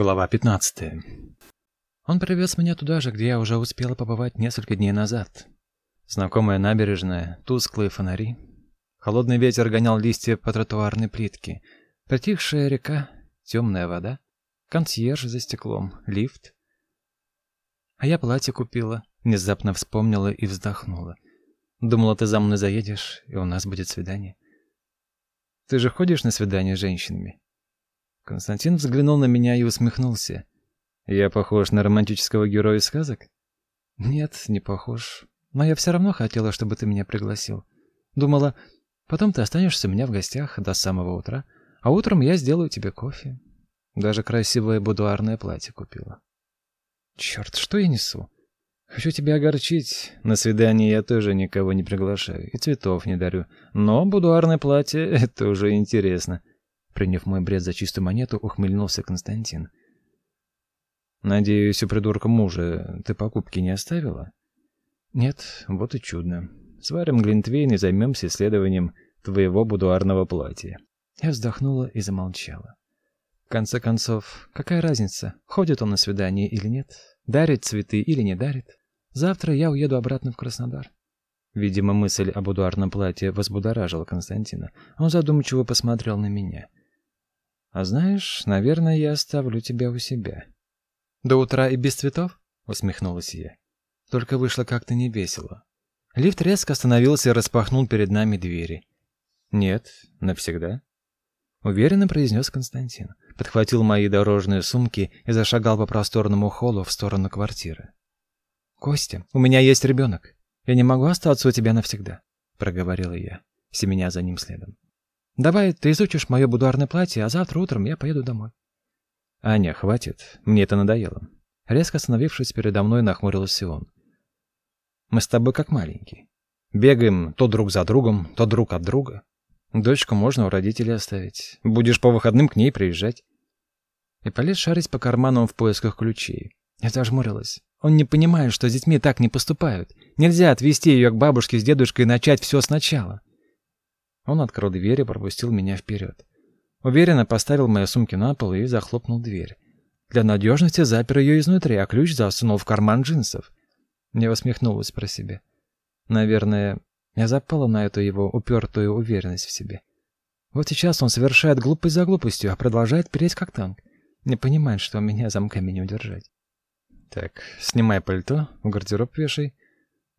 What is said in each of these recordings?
Глава 15. Он привез меня туда же, где я уже успела побывать несколько дней назад. Знакомая набережная, тусклые фонари. Холодный ветер гонял листья по тротуарной плитке. Притихшая река, темная вода. Консьерж за стеклом, лифт. А я платье купила, внезапно вспомнила и вздохнула. Думала, ты за мной заедешь, и у нас будет свидание. Ты же ходишь на свидания с женщинами? Константин взглянул на меня и усмехнулся. «Я похож на романтического героя сказок?» «Нет, не похож. Но я все равно хотела, чтобы ты меня пригласил. Думала, потом ты останешься у меня в гостях до самого утра, а утром я сделаю тебе кофе. Даже красивое будуарное платье купила». «Черт, что я несу?» «Хочу тебя огорчить. На свидание я тоже никого не приглашаю и цветов не дарю. Но будуарное платье — это уже интересно». Приняв мой бред за чистую монету, ухмыльнулся Константин. «Надеюсь, у придурка мужа ты покупки не оставила?» «Нет, вот и чудно. Сварим глинтвейн и займемся исследованием твоего будуарного платья». Я вздохнула и замолчала. В конце концов, какая разница, ходит он на свидание или нет, дарит цветы или не дарит? Завтра я уеду обратно в Краснодар. Видимо, мысль об будуарном платье возбудоражила Константина. Он задумчиво посмотрел на меня. А знаешь, наверное, я оставлю тебя у себя. До утра и без цветов? усмехнулась я. Только вышло как-то невесело. Лифт резко остановился и распахнул перед нами двери. Нет, навсегда. Уверенно произнес Константин. Подхватил мои дорожные сумки и зашагал по просторному холлу в сторону квартиры. Костя, у меня есть ребенок. Я не могу остаться у тебя навсегда, проговорила я, семеня за ним следом. Давай ты изучишь мое будуарное платье, а завтра утром я поеду домой. Аня, хватит. Мне это надоело. Резко остановившись передо мной, нахмурился он. Мы с тобой как маленькие. Бегаем то друг за другом, то друг от друга. Дочку можно у родителей оставить. Будешь по выходным к ней приезжать. И полез шарить по карманам в поисках ключей. Я зажмурилась. Он не понимает, что с детьми так не поступают. Нельзя отвезти ее к бабушке с дедушкой и начать все сначала. Он открыл дверь и пропустил меня вперед. Уверенно поставил мои сумки на пол и захлопнул дверь. Для надежности запер ее изнутри, а ключ засунул в карман джинсов. Я усмехнулась про себя. Наверное, я запала на эту его упертую уверенность в себе. Вот сейчас он совершает глупость за глупостью, а продолжает переть как танк. Не понимает, что меня замками не удержать. Так, снимай пальто, в гардероб вешай.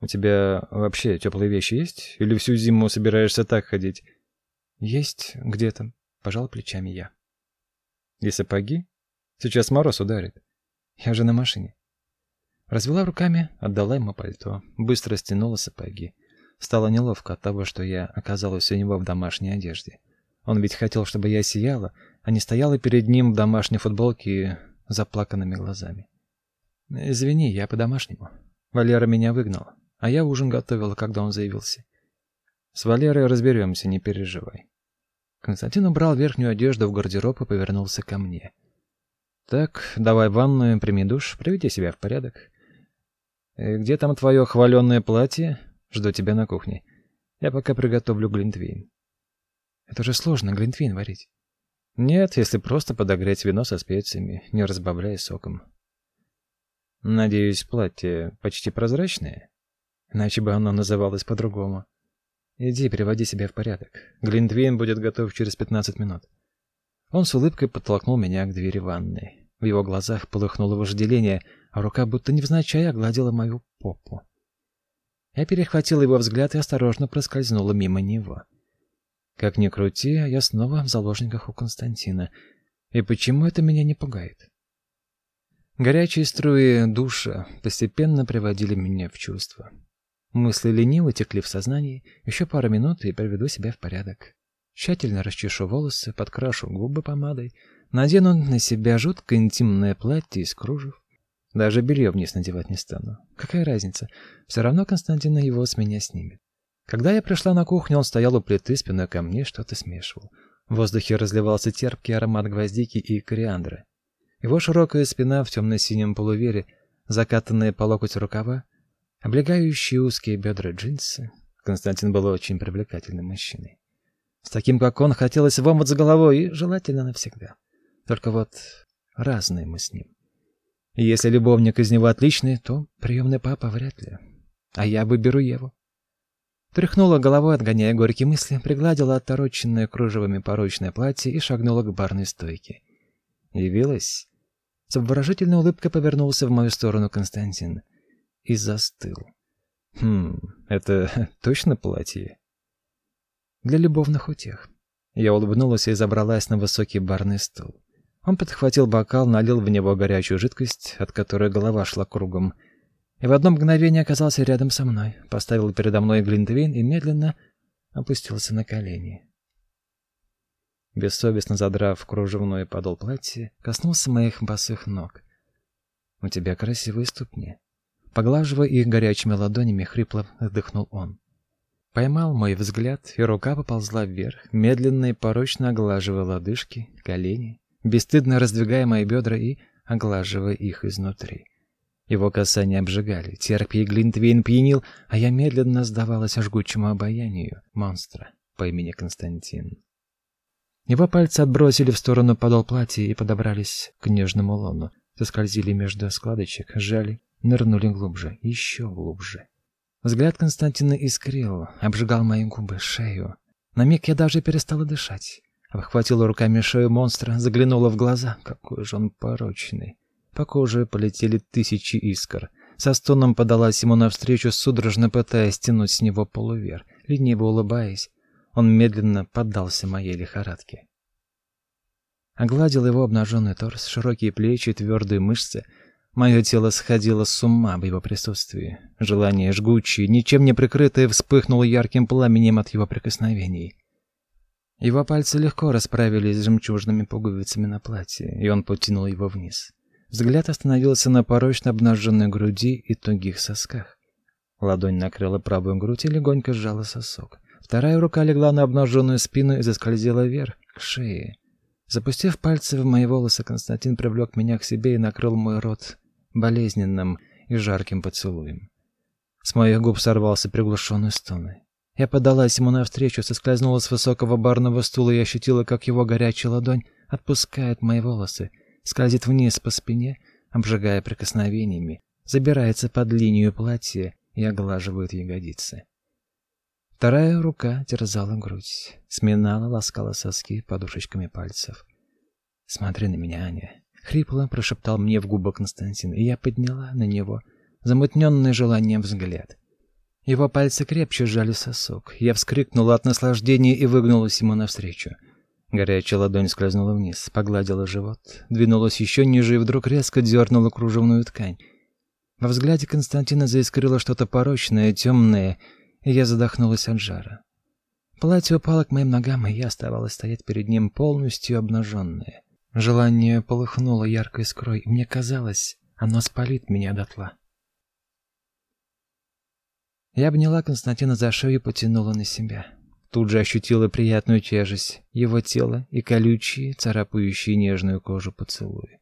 У тебя вообще теплые вещи есть? Или всю зиму собираешься так ходить? Есть где-то, пожал плечами я. И сапоги? Сейчас мороз ударит. Я же на машине. Развела руками, отдала ему пальто, быстро стянула сапоги. Стало неловко от того, что я оказалась у него в домашней одежде. Он ведь хотел, чтобы я сияла, а не стояла перед ним в домашней футболке заплаканными глазами. Извини, я по-домашнему. Валера меня выгнал. А я ужин готовила, когда он заявился. С Валерой разберемся, не переживай. Константин убрал верхнюю одежду в гардероб и повернулся ко мне. Так, давай ванную, прими душ, приведи себя в порядок. Э, где там твое хваленное платье? Жду тебя на кухне. Я пока приготовлю глинтвейн. Это же сложно глинтвейн варить. Нет, если просто подогреть вино со специями, не разбавляя соком. Надеюсь, платье почти прозрачное? Иначе бы оно называлось по-другому. Иди, приводи себя в порядок. Глинтвейн будет готов через 15 минут. Он с улыбкой подтолкнул меня к двери ванной. В его глазах полыхнуло вожделение, а рука будто невзначай огладила мою попу. Я перехватил его взгляд и осторожно проскользнула мимо него. Как ни крути, я снова в заложниках у Константина. И почему это меня не пугает? Горячие струи душа постепенно приводили меня в чувство. Мысли лениво текли в сознании. Еще пару минут и приведу себя в порядок. Тщательно расчешу волосы, подкрашу губы помадой, надену на себя жутко интимное платье из кружев. Даже белье вниз надевать не стану. Какая разница? Все равно Константин его с меня снимет. Когда я пришла на кухню, он стоял у плиты спиной ко мне, что-то смешивал. В воздухе разливался терпкий аромат гвоздики и кориандра. Его широкая спина в темно-синем полувере, закатанные по локоть рукава, Облегающие узкие бедра джинсы. Константин был очень привлекательным мужчиной. С таким, как он, хотелось в омут с головой и желательно навсегда. Только вот разные мы с ним. И если любовник из него отличный, то приемный папа вряд ли. А я выберу Еву. Тряхнула головой, отгоняя горькие мысли, пригладила оттороченное кружевами порочное платье и шагнула к барной стойке. Явилась. С обворожительной улыбкой повернулся в мою сторону Константин и застыл. Хм, это точно платье? Для любовных утех. Я улыбнулась и забралась на высокий барный стул. Он подхватил бокал, налил в него горячую жидкость, от которой голова шла кругом, и в одно мгновение оказался рядом со мной, поставил передо мной глинтвейн и медленно опустился на колени. Бессовестно задрав кружевной подол платья, коснулся моих босых ног. «У тебя красивые ступни». Поглаживая их горячими ладонями, хрипло вдохнул он. Поймал мой взгляд, и рука поползла вверх, медленно и порочно оглаживая лодыжки, колени, бесстыдно раздвигая мои бедра и оглаживая их изнутри. Его касания обжигали, терпкий глинтвейн пьянил, а я медленно сдавалась жгучему обаянию монстра по имени Константин. Его пальцы отбросили в сторону подол платья и подобрались к нежному лону, заскользили между складочек, сжали, нырнули глубже, еще глубже. Взгляд Константина искрил, обжигал мои губы, шею. На миг я даже перестала дышать. Обхватила руками шею монстра, заглянула в глаза. Какой же он порочный. По коже полетели тысячи искр. Со стоном подалась ему навстречу, судорожно пытаясь стянуть с него полувер. Лениво улыбаясь, он медленно поддался моей лихорадке. Огладил его обнаженный торс, широкие плечи, твердые мышцы. Мое тело сходило с ума в его присутствии. Желание жгучее, ничем не прикрытое, вспыхнуло ярким пламенем от его прикосновений. Его пальцы легко расправились с жемчужными пуговицами на платье, и он потянул его вниз. Взгляд остановился на порочно обнаженной груди и тугих сосках. Ладонь накрыла правую грудь и легонько сжала сосок. Вторая рука легла на обнаженную спину и заскользила вверх, к шее. Запустив пальцы в мои волосы, Константин привлек меня к себе и накрыл мой рот болезненным и жарким поцелуем. С моих губ сорвался приглушенный стон. Я подалась ему навстречу, соскользнула с высокого барного стула и ощутила, как его горячая ладонь отпускает мои волосы, скользит вниз по спине, обжигая прикосновениями, забирается под линию платья и оглаживает ягодицы. Вторая рука терзала грудь, сминала, ласкала соски подушечками пальцев. «Смотри на меня, Аня!» — хрипло прошептал мне в губы Константин, и я подняла на него замутненный желанием взгляд. Его пальцы крепче сжали сосок. Я вскрикнула от наслаждения и выгнулась ему навстречу — Горячая ладонь скользнула вниз, погладила живот, двинулась еще ниже и вдруг резко дернула кружевную ткань. Во взгляде Константина заискрило что-то порочное, темное, и я задохнулась от жара. Платье упало к моим ногам, и я оставалась стоять перед ним полностью обнаженная. Желание полыхнуло яркой искрой, и мне казалось, оно спалит меня дотла. Я обняла Константина за шею и потянула на себя. Тут же ощутила приятную тяжесть его тела и колючие, царапающие нежную кожу поцелуи.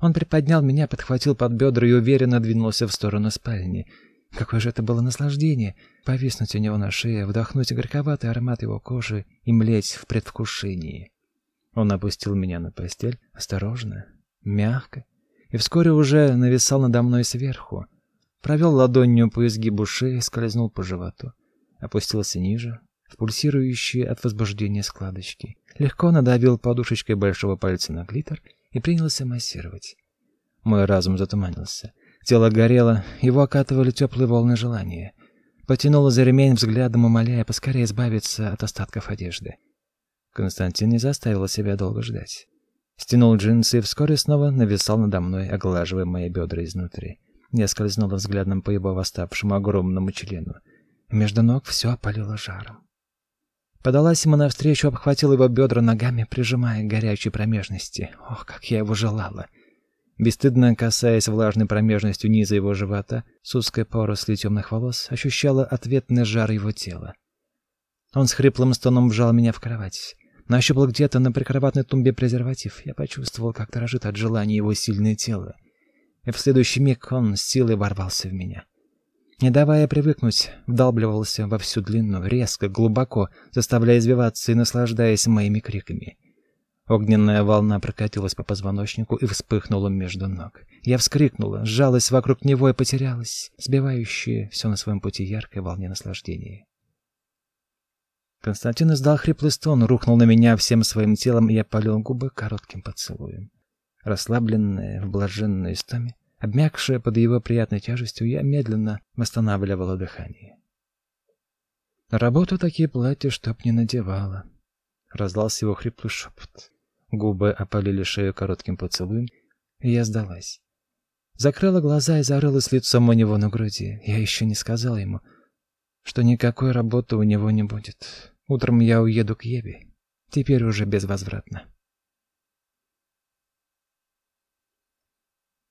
Он приподнял меня, подхватил под бедра и уверенно двинулся в сторону спальни. Какое же это было наслаждение — повиснуть у него на шее, вдохнуть горьковатый аромат его кожи и млеть в предвкушении. Он опустил меня на постель осторожно, мягко, и вскоре уже нависал надо мной сверху. Провел ладонью по изгибу шеи, скользнул по животу. Опустился ниже, в пульсирующие от возбуждения складочки. Легко надавил подушечкой большого пальца на клитор и принялся массировать. Мой разум затуманился. Тело горело, его окатывали теплые волны желания. Потянуло за ремень взглядом, умоляя поскорее избавиться от остатков одежды. Константин не заставил себя долго ждать. Стянул джинсы и вскоре снова нависал надо мной, оглаживая мои бедра изнутри. Я скользнула взглядом по его восставшему огромному члену. Между ног все опалило жаром. Подалась ему навстречу, обхватила его бедра ногами, прижимая к горячей промежности. Ох, как я его желала! Бесстыдно касаясь влажной промежностью низа его живота, с узкой порослью темных волос, ощущала ответный жар его тела. Он с хриплым стоном вжал меня в кровать. Нащупал где-то на прикроватной тумбе презерватив. Я почувствовал, как дрожит от желания его сильное тело. И в следующий миг он с силой ворвался в меня. Не давая привыкнуть, вдалбливался во всю длину, резко, глубоко, заставляя извиваться и наслаждаясь моими криками. Огненная волна прокатилась по позвоночнику и вспыхнула между ног. Я вскрикнула, сжалась вокруг него и потерялась, сбивающая все на своем пути яркой волне наслаждения. Константин издал хриплый стон, рухнул на меня всем своим телом, и я полил губы коротким поцелуем. Расслабленная в блаженной истоме, обмякшая под его приятной тяжестью, я медленно восстанавливала дыхание. На работу такие платья чтоб не надевала. Раздался его хриплый шепот. Губы опалили шею коротким поцелуем, и я сдалась. Закрыла глаза и зарылась лицом у него на груди. Я еще не сказала ему, что никакой работы у него не будет. Утром я уеду к Еве. Теперь уже безвозвратно.